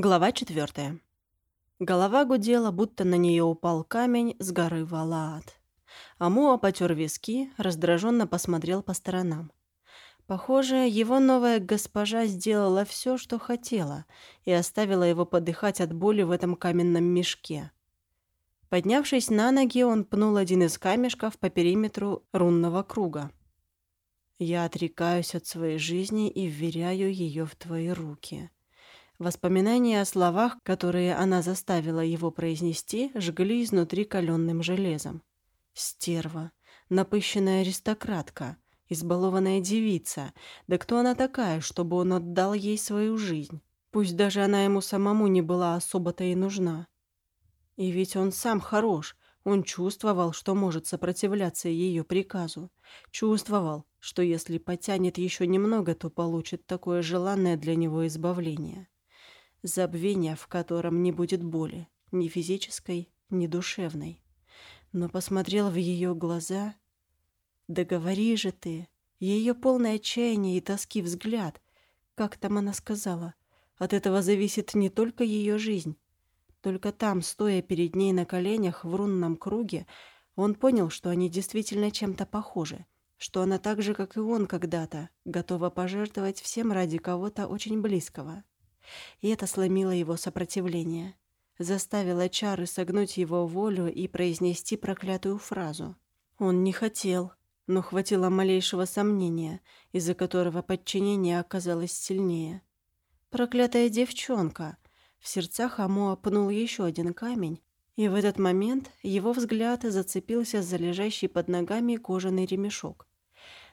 Глава четвертая. Голова гудела, будто на нее упал камень с горы Валаат. Амуа потер виски, раздраженно посмотрел по сторонам. Похоже, его новая госпожа сделала все, что хотела, и оставила его подыхать от боли в этом каменном мешке. Поднявшись на ноги, он пнул один из камешков по периметру рунного круга. «Я отрекаюсь от своей жизни и вверяю ее в твои руки», Воспоминания о словах, которые она заставила его произнести, жгли изнутри каленным железом. Стерва, напыщенная аристократка, избалованная девица. Да кто она такая, чтобы он отдал ей свою жизнь? Пусть даже она ему самому не была особо-то и нужна. И ведь он сам хорош, он чувствовал, что может сопротивляться ее приказу. Чувствовал, что если потянет еще немного, то получит такое желанное для него избавление забвение, в котором не будет боли, ни физической, ни душевной. Но посмотрел в ее глаза. «Да же ты!» Ее полное отчаяние и тоски взгляд. Как там она сказала? От этого зависит не только ее жизнь. Только там, стоя перед ней на коленях в рунном круге, он понял, что они действительно чем-то похожи, что она так же, как и он когда-то, готова пожертвовать всем ради кого-то очень близкого и это сломило его сопротивление. Заставило чары согнуть его волю и произнести проклятую фразу. Он не хотел, но хватило малейшего сомнения, из-за которого подчинение оказалось сильнее. «Проклятая девчонка!» В сердцах Амо пнул еще один камень, и в этот момент его взгляд зацепился за лежащий под ногами кожаный ремешок.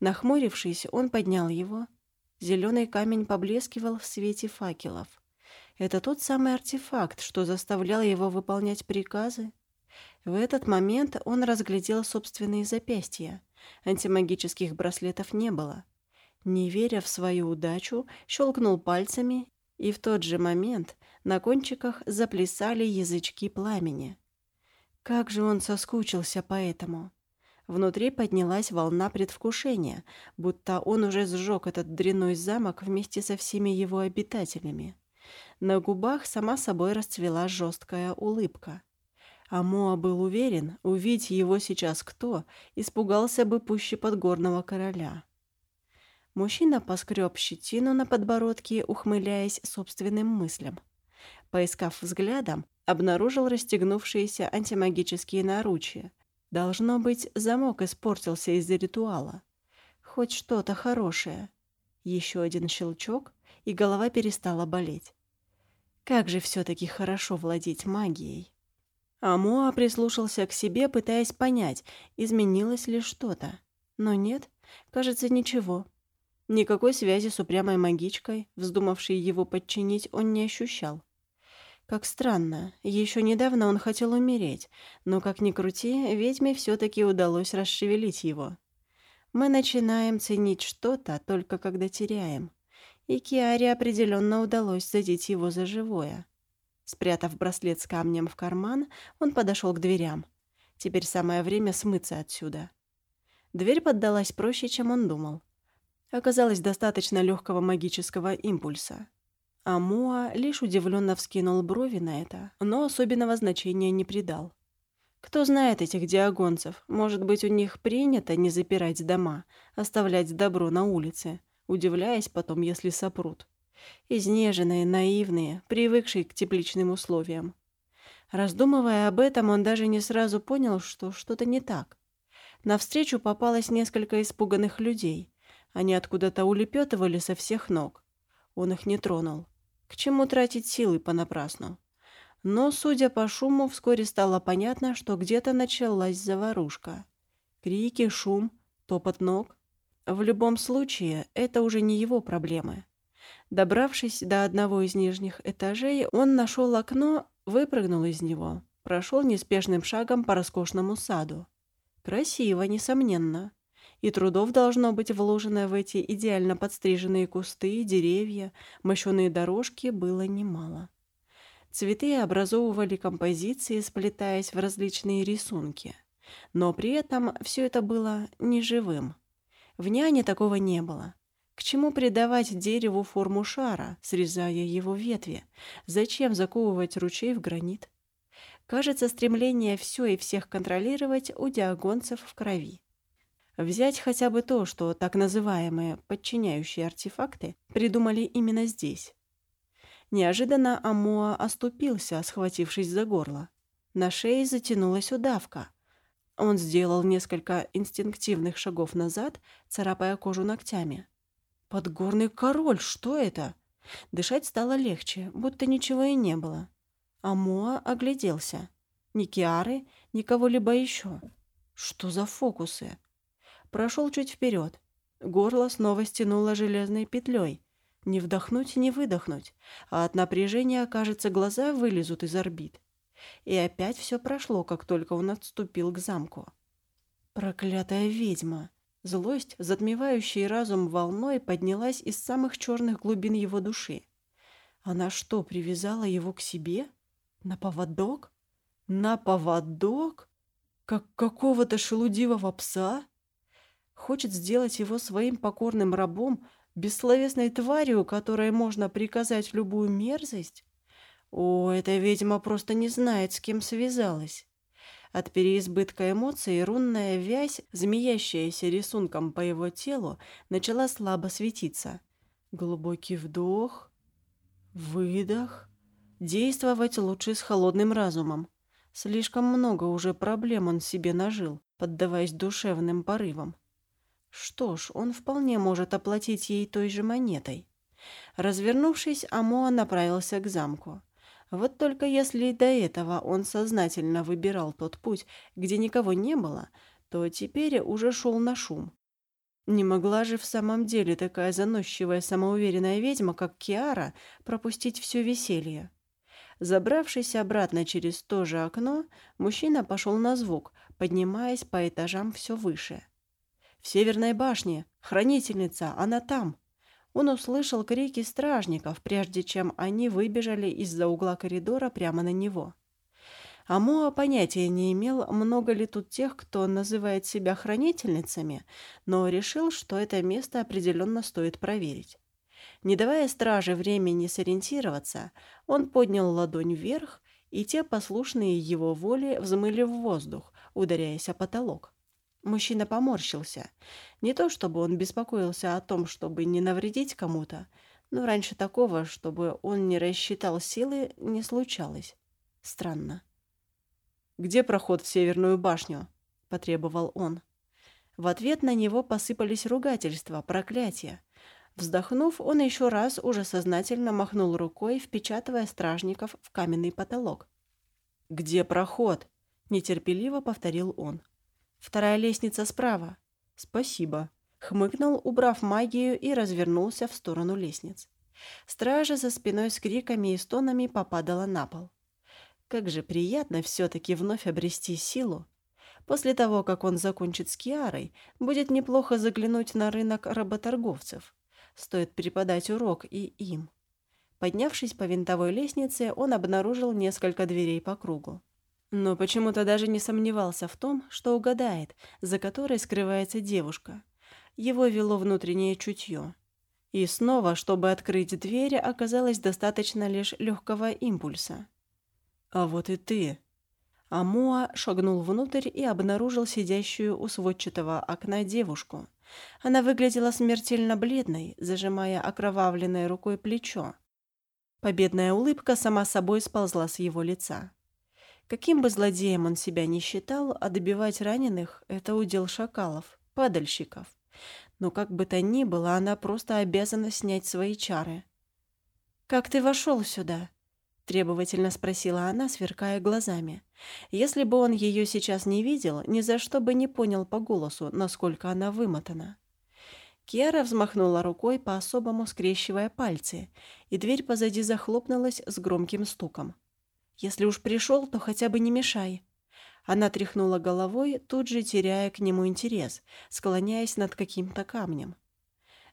Нахмурившись, он поднял его Зеленый камень поблескивал в свете факелов. Это тот самый артефакт, что заставлял его выполнять приказы. В этот момент он разглядел собственные запястья. Антимагических браслетов не было. Не веря в свою удачу, щелкнул пальцами, и в тот же момент на кончиках заплясали язычки пламени. Как же он соскучился по этому! Внутри поднялась волна предвкушения, будто он уже сжег этот дрянной замок вместе со всеми его обитателями. На губах сама собой расцвела жесткая улыбка. А Моа был уверен, увидеть его сейчас кто, испугался бы пуще подгорного короля. Мужчина поскреб щетину на подбородке, ухмыляясь собственным мыслям. Поискав взглядом, обнаружил расстегнувшиеся антимагические наручия, Должно быть, замок испортился из-за ритуала. Хоть что-то хорошее. Еще один щелчок, и голова перестала болеть. Как же все-таки хорошо владеть магией. Амуа прислушался к себе, пытаясь понять, изменилось ли что-то. Но нет, кажется, ничего. Никакой связи с упрямой магичкой, вздумавшей его подчинить, он не ощущал. Как странно, еще недавно он хотел умереть, но, как ни крути, ведьме все таки удалось расшевелить его. Мы начинаем ценить что-то только когда теряем. И Киаре определенно удалось задеть его за живое. Спрятав браслет с камнем в карман, он подошел к дверям. Теперь самое время смыться отсюда. Дверь поддалась проще, чем он думал. Оказалось достаточно легкого магического импульса. А Муа лишь удивленно вскинул брови на это, но особенного значения не придал. Кто знает этих диагонцев, может быть, у них принято не запирать дома, оставлять добро на улице, удивляясь потом, если сопрут. Изнеженные, наивные, привыкшие к тепличным условиям. Раздумывая об этом, он даже не сразу понял, что что-то не так. Навстречу попалось несколько испуганных людей. Они откуда-то улепетывали со всех ног. Он их не тронул. К чему тратить силы понапрасну? Но, судя по шуму, вскоре стало понятно, что где-то началась заварушка. Крики, шум, топот ног. В любом случае, это уже не его проблемы. Добравшись до одного из нижних этажей, он нашел окно, выпрыгнул из него, прошел неспешным шагом по роскошному саду. Красиво, несомненно и трудов должно быть вложено в эти идеально подстриженные кусты, деревья, мощеные дорожки было немало. Цветы образовывали композиции, сплетаясь в различные рисунки. Но при этом все это было неживым. В няне такого не было. К чему придавать дереву форму шара, срезая его ветви? Зачем заковывать ручей в гранит? Кажется, стремление все и всех контролировать у диагонцев в крови. Взять хотя бы то, что так называемые подчиняющие артефакты придумали именно здесь. Неожиданно Амоа оступился, схватившись за горло. На шее затянулась удавка. Он сделал несколько инстинктивных шагов назад, царапая кожу ногтями. «Подгорный король, что это?» Дышать стало легче, будто ничего и не было. Амоа огляделся. Ни Киары, ни кого-либо еще. Что за фокусы? Прошел чуть вперед. Горло снова стянуло железной петлей. Не вдохнуть, не выдохнуть. А от напряжения, кажется, глаза вылезут из орбит. И опять все прошло, как только он отступил к замку. Проклятая ведьма! Злость, затмевающая разум волной, поднялась из самых черных глубин его души. Она что, привязала его к себе? На поводок? На поводок? Как какого-то шелудивого пса? Хочет сделать его своим покорным рабом, бессловесной тварью, которой можно приказать любую мерзость? О, эта ведьма просто не знает, с кем связалась. От переизбытка эмоций рунная вязь, змеящаяся рисунком по его телу, начала слабо светиться. Глубокий вдох, выдох. Действовать лучше с холодным разумом. Слишком много уже проблем он себе нажил, поддаваясь душевным порывам. Что ж, он вполне может оплатить ей той же монетой. Развернувшись, Амоа направился к замку. Вот только если до этого он сознательно выбирал тот путь, где никого не было, то теперь уже шел на шум. Не могла же в самом деле такая заносчивая самоуверенная ведьма, как Киара, пропустить все веселье. Забравшись обратно через то же окно, мужчина пошел на звук, поднимаясь по этажам все выше. «В Северной башне! Хранительница! Она там!» Он услышал крики стражников, прежде чем они выбежали из-за угла коридора прямо на него. Амоа понятия не имел, много ли тут тех, кто называет себя хранительницами, но решил, что это место определенно стоит проверить. Не давая страже времени сориентироваться, он поднял ладонь вверх, и те, послушные его воле, взмыли в воздух, ударяясь о потолок. Мужчина поморщился. Не то чтобы он беспокоился о том, чтобы не навредить кому-то, но раньше такого, чтобы он не рассчитал силы, не случалось. Странно. «Где проход в Северную башню?» – потребовал он. В ответ на него посыпались ругательства, проклятия. Вздохнув, он еще раз уже сознательно махнул рукой, впечатывая стражников в каменный потолок. «Где проход?» – нетерпеливо повторил он. Вторая лестница справа. Спасибо. Хмыкнул, убрав магию, и развернулся в сторону лестниц. Стража за спиной с криками и стонами попадала на пол. Как же приятно все-таки вновь обрести силу. После того, как он закончит с Киарой, будет неплохо заглянуть на рынок работорговцев. Стоит преподать урок и им. Поднявшись по винтовой лестнице, он обнаружил несколько дверей по кругу. Но почему-то даже не сомневался в том, что угадает, за которой скрывается девушка. Его вело внутреннее чутье. И снова, чтобы открыть дверь, оказалось достаточно лишь легкого импульса. «А вот и ты!» Амуа шагнул внутрь и обнаружил сидящую у сводчатого окна девушку. Она выглядела смертельно бледной, зажимая окровавленной рукой плечо. Победная улыбка сама собой сползла с его лица. Каким бы злодеем он себя ни считал, а добивать раненых – это удел шакалов, падальщиков. Но как бы то ни было, она просто обязана снять свои чары. «Как ты вошел сюда?» – требовательно спросила она, сверкая глазами. Если бы он ее сейчас не видел, ни за что бы не понял по голосу, насколько она вымотана. Киара взмахнула рукой, по-особому скрещивая пальцы, и дверь позади захлопнулась с громким стуком. Если уж пришел, то хотя бы не мешай». Она тряхнула головой, тут же теряя к нему интерес, склоняясь над каким-то камнем.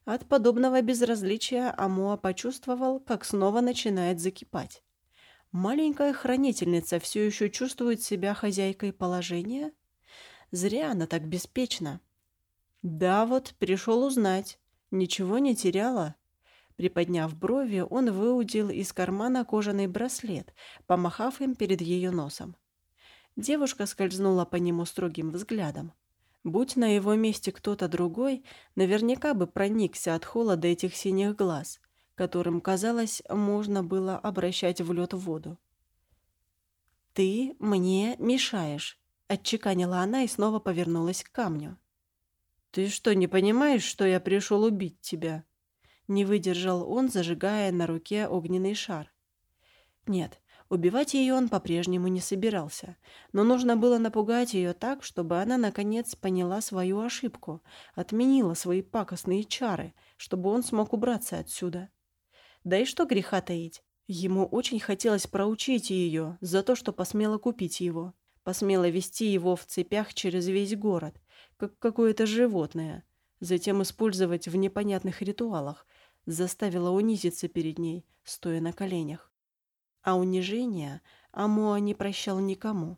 От подобного безразличия Амуа почувствовал, как снова начинает закипать. Маленькая хранительница все еще чувствует себя хозяйкой положения? Зря она так беспечна. Да вот, пришел узнать. Ничего не теряла?» Приподняв брови, он выудил из кармана кожаный браслет, помахав им перед ее носом. Девушка скользнула по нему строгим взглядом. Будь на его месте кто-то другой, наверняка бы проникся от холода этих синих глаз, которым, казалось, можно было обращать в лед воду. «Ты мне мешаешь», — отчеканила она и снова повернулась к камню. «Ты что, не понимаешь, что я пришел убить тебя?» Не выдержал он, зажигая на руке огненный шар. Нет, убивать ее он по-прежнему не собирался, но нужно было напугать ее так, чтобы она наконец поняла свою ошибку, отменила свои пакостные чары, чтобы он смог убраться отсюда. Да и что греха таить, ему очень хотелось проучить ее за то, что посмела купить его, посмела вести его в цепях через весь город, как какое-то животное, затем использовать в непонятных ритуалах, заставила унизиться перед ней, стоя на коленях. А унижения Амуа не прощал никому.